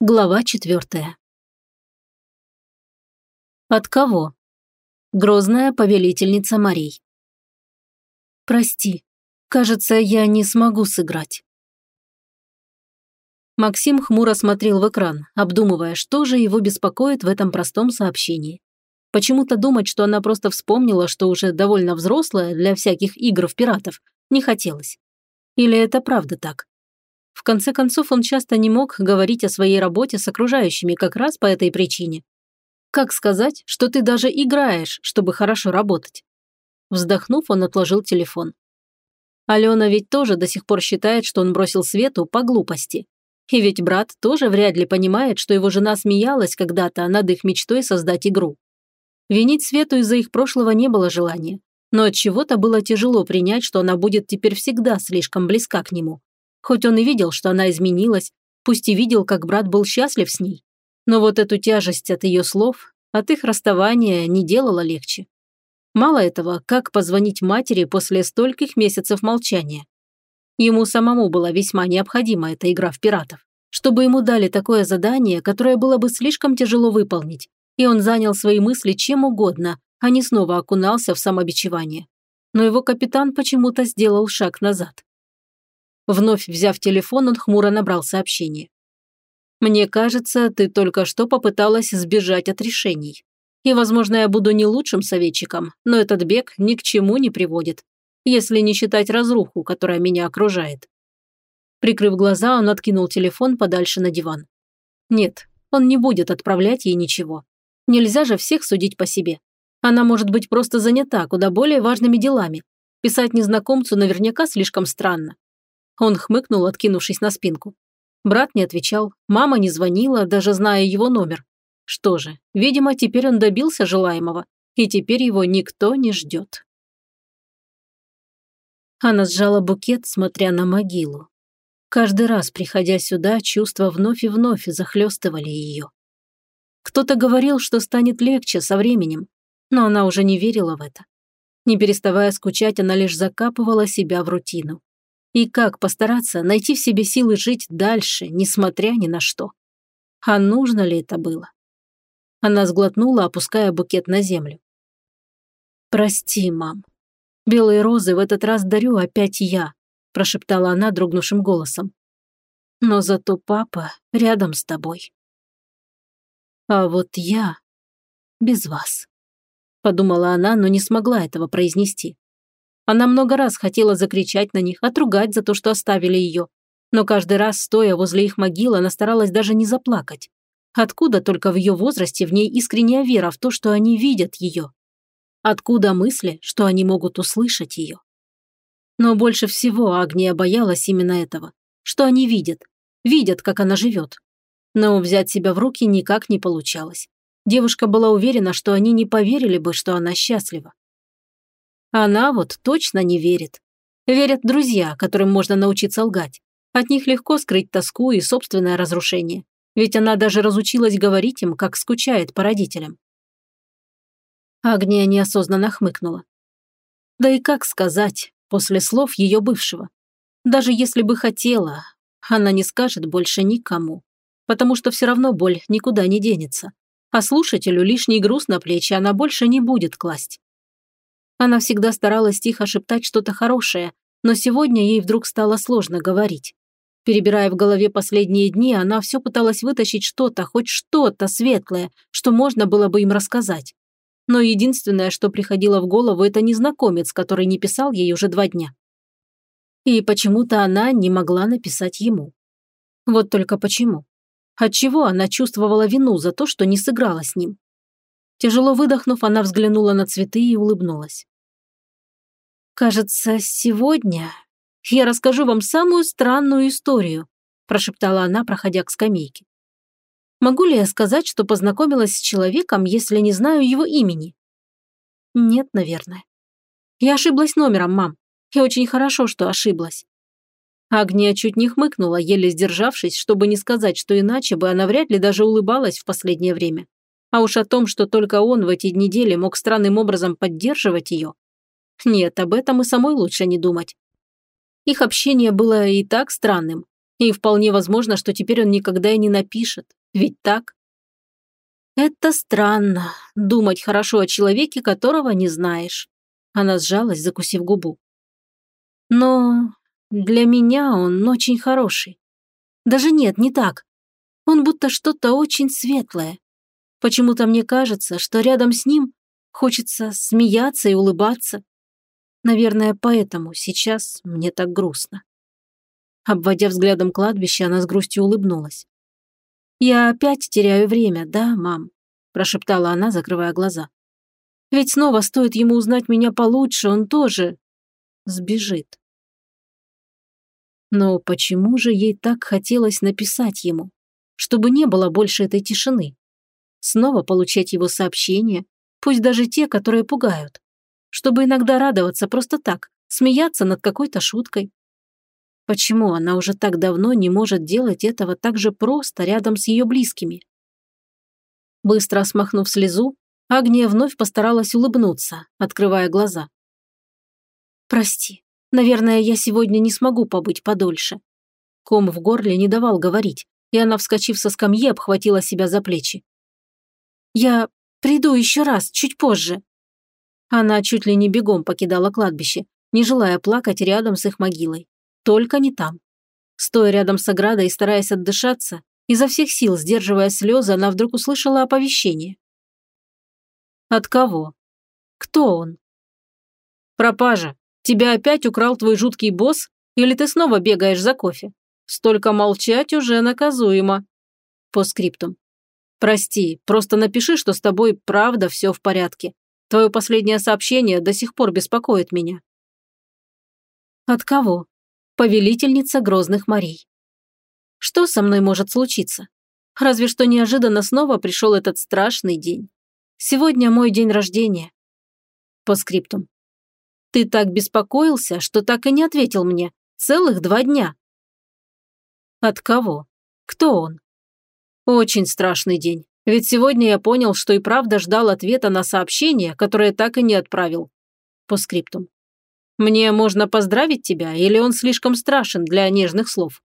Глава четвертая. От кого? Грозная повелительница морей. Прости, кажется, я не смогу сыграть. Максим хмуро смотрел в экран, обдумывая, что же его беспокоит в этом простом сообщении. Почему-то думать, что она просто вспомнила, что уже довольно взрослая для всяких игр в пиратов, не хотелось. Или это правда так? В конце концов, он часто не мог говорить о своей работе с окружающими как раз по этой причине. Как сказать, что ты даже играешь, чтобы хорошо работать? Вздохнув, он отложил телефон. Алена ведь тоже до сих пор считает, что он бросил Свету по глупости. И ведь брат тоже вряд ли понимает, что его жена смеялась когда-то над их мечтой создать игру. Винить Свету из-за их прошлого не было желания. Но от чего то было тяжело принять, что она будет теперь всегда слишком близка к нему. Хоть он и видел, что она изменилась, пусть и видел, как брат был счастлив с ней. Но вот эту тяжесть от ее слов, от их расставания не делало легче. Мало этого, как позвонить матери после стольких месяцев молчания? Ему самому была весьма необходима эта игра в пиратов, чтобы ему дали такое задание, которое было бы слишком тяжело выполнить, и он занял свои мысли чем угодно, а не снова окунался в самобичевание. Но его капитан почему-то сделал шаг назад. Вновь взяв телефон, он хмуро набрал сообщение. «Мне кажется, ты только что попыталась сбежать от решений. И, возможно, я буду не лучшим советчиком, но этот бег ни к чему не приводит, если не считать разруху, которая меня окружает». Прикрыв глаза, он откинул телефон подальше на диван. Нет, он не будет отправлять ей ничего. Нельзя же всех судить по себе. Она может быть просто занята куда более важными делами. Писать незнакомцу наверняка слишком странно. Он хмыкнул, откинувшись на спинку. Брат не отвечал, мама не звонила, даже зная его номер. Что же, видимо, теперь он добился желаемого, и теперь его никто не ждет. Она сжала букет, смотря на могилу. Каждый раз, приходя сюда, чувства вновь и вновь захлестывали ее. Кто-то говорил, что станет легче со временем, но она уже не верила в это. Не переставая скучать, она лишь закапывала себя в рутину. И как постараться найти в себе силы жить дальше, несмотря ни на что? А нужно ли это было? Она сглотнула, опуская букет на землю. «Прости, мам. Белые розы в этот раз дарю опять я», прошептала она дрогнувшим голосом. «Но зато папа рядом с тобой». «А вот я без вас», подумала она, но не смогла этого произнести. Она много раз хотела закричать на них, отругать за то, что оставили ее. Но каждый раз, стоя возле их могил, она старалась даже не заплакать. Откуда только в ее возрасте в ней искренняя вера в то, что они видят ее? Откуда мысли, что они могут услышать ее? Но больше всего Агния боялась именно этого, что они видят, видят, как она живет. Но взять себя в руки никак не получалось. Девушка была уверена, что они не поверили бы, что она счастлива. Она вот точно не верит. Верят друзья, которым можно научиться лгать. От них легко скрыть тоску и собственное разрушение. Ведь она даже разучилась говорить им, как скучает по родителям. Агния неосознанно хмыкнула. Да и как сказать, после слов ее бывшего. Даже если бы хотела, она не скажет больше никому. Потому что все равно боль никуда не денется. А слушателю лишний груз на плечи она больше не будет класть. Она всегда старалась тихо шептать что-то хорошее, но сегодня ей вдруг стало сложно говорить. Перебирая в голове последние дни, она все пыталась вытащить что-то, хоть что-то светлое, что можно было бы им рассказать. Но единственное, что приходило в голову, это незнакомец, который не писал ей уже два дня. И почему-то она не могла написать ему. Вот только почему? Отчего она чувствовала вину за то, что не сыграла с ним? Тяжело выдохнув, она взглянула на цветы и улыбнулась. «Кажется, сегодня я расскажу вам самую странную историю», прошептала она, проходя к скамейке. «Могу ли я сказать, что познакомилась с человеком, если не знаю его имени?» «Нет, наверное». «Я ошиблась номером, мам. И очень хорошо, что ошиблась». Агния чуть не хмыкнула, еле сдержавшись, чтобы не сказать, что иначе бы она вряд ли даже улыбалась в последнее время. А уж о том, что только он в эти недели мог странным образом поддерживать ее, нет, об этом и самой лучше не думать. Их общение было и так странным. И вполне возможно, что теперь он никогда и не напишет. Ведь так? Это странно, думать хорошо о человеке, которого не знаешь. Она сжалась, закусив губу. Но для меня он очень хороший. Даже нет, не так. Он будто что-то очень светлое. Почему-то мне кажется, что рядом с ним хочется смеяться и улыбаться. Наверное, поэтому сейчас мне так грустно. Обводя взглядом кладбище, она с грустью улыбнулась. «Я опять теряю время, да, мам?» – прошептала она, закрывая глаза. «Ведь снова стоит ему узнать меня получше, он тоже сбежит». Но почему же ей так хотелось написать ему, чтобы не было больше этой тишины? Снова получать его сообщения, пусть даже те, которые пугают. Чтобы иногда радоваться просто так, смеяться над какой-то шуткой. Почему она уже так давно не может делать этого так же просто рядом с ее близкими? Быстро смахнув слезу, Агния вновь постаралась улыбнуться, открывая глаза. «Прости, Наверное, я сегодня не смогу побыть подольше». Ком в горле не давал говорить, и она, вскочив со скамьи, обхватила себя за плечи. «Я приду еще раз, чуть позже». Она чуть ли не бегом покидала кладбище, не желая плакать рядом с их могилой. Только не там. Стоя рядом с оградой и стараясь отдышаться, изо всех сил сдерживая слезы, она вдруг услышала оповещение. «От кого? Кто он?» «Пропажа», Тебя опять украл твой жуткий босс? Или ты снова бегаешь за кофе? Столько молчать уже наказуемо. По скриптум. Прости, просто напиши, что с тобой правда все в порядке. Твое последнее сообщение до сих пор беспокоит меня. От кого? Повелительница грозных морей. Что со мной может случиться? Разве что неожиданно снова пришел этот страшный день. Сегодня мой день рождения. По скриптум. Ты так беспокоился, что так и не ответил мне. Целых два дня. От кого? Кто он? Очень страшный день. Ведь сегодня я понял, что и правда ждал ответа на сообщение, которое так и не отправил. По скриптум. Мне можно поздравить тебя, или он слишком страшен для нежных слов?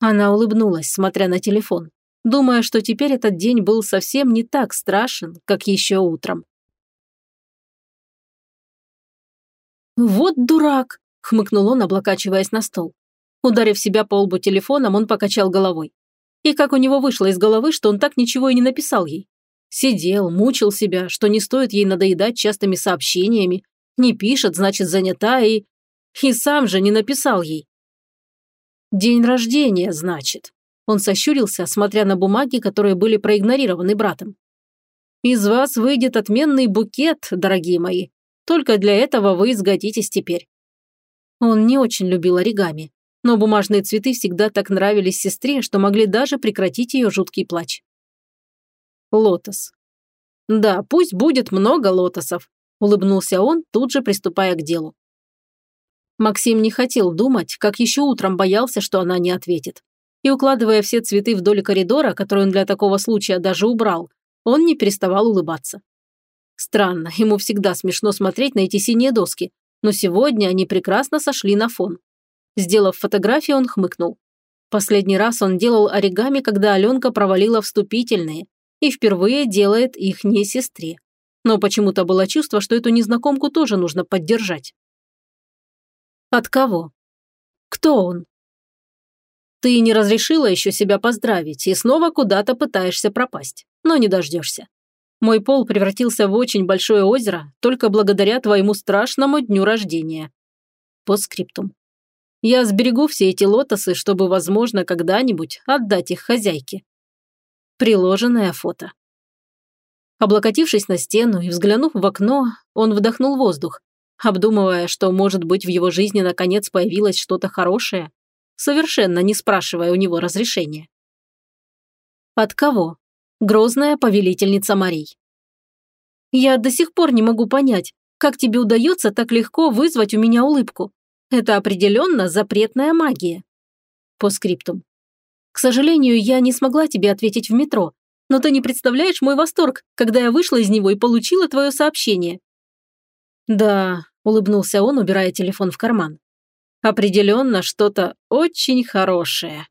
Она улыбнулась, смотря на телефон, думая, что теперь этот день был совсем не так страшен, как еще утром. «Вот дурак!» – хмыкнул он, облокачиваясь на стол. Ударив себя по лбу телефоном, он покачал головой. И как у него вышло из головы, что он так ничего и не написал ей. Сидел, мучил себя, что не стоит ей надоедать частыми сообщениями. Не пишет, значит, занята и... И сам же не написал ей. «День рождения, значит». Он сощурился, смотря на бумаги, которые были проигнорированы братом. «Из вас выйдет отменный букет, дорогие мои. Только для этого вы сгодитесь теперь». Он не очень любил оригами, но бумажные цветы всегда так нравились сестре, что могли даже прекратить ее жуткий плач. Лотос. «Да, пусть будет много лотосов», – улыбнулся он, тут же приступая к делу. Максим не хотел думать, как еще утром боялся, что она не ответит. И укладывая все цветы вдоль коридора, который он для такого случая даже убрал, он не переставал улыбаться. Странно, ему всегда смешно смотреть на эти синие доски, но сегодня они прекрасно сошли на фон. Сделав фотографию, он хмыкнул. Последний раз он делал оригами, когда Аленка провалила вступительные, и впервые делает их не сестре. Но почему-то было чувство, что эту незнакомку тоже нужно поддержать. От кого? Кто он? Ты не разрешила еще себя поздравить и снова куда-то пытаешься пропасть, но не дождешься. Мой пол превратился в очень большое озеро только благодаря твоему страшному дню рождения. По скриптум. Я сберегу все эти лотосы, чтобы, возможно, когда-нибудь отдать их хозяйке. Приложенное фото. Облокотившись на стену и взглянув в окно, он вдохнул воздух, обдумывая, что, может быть, в его жизни наконец появилось что-то хорошее, совершенно не спрашивая у него разрешения. От кого? грозная повелительница морей. Я до сих пор не могу понять, как тебе удается так легко вызвать у меня улыбку. Это определенно запретная магия. По скриптум. К сожалению, я не смогла тебе ответить в метро, но ты не представляешь мой восторг, когда я вышла из него и получила твое сообщение. Да, улыбнулся он, убирая телефон в карман. Определенно что-то очень хорошее.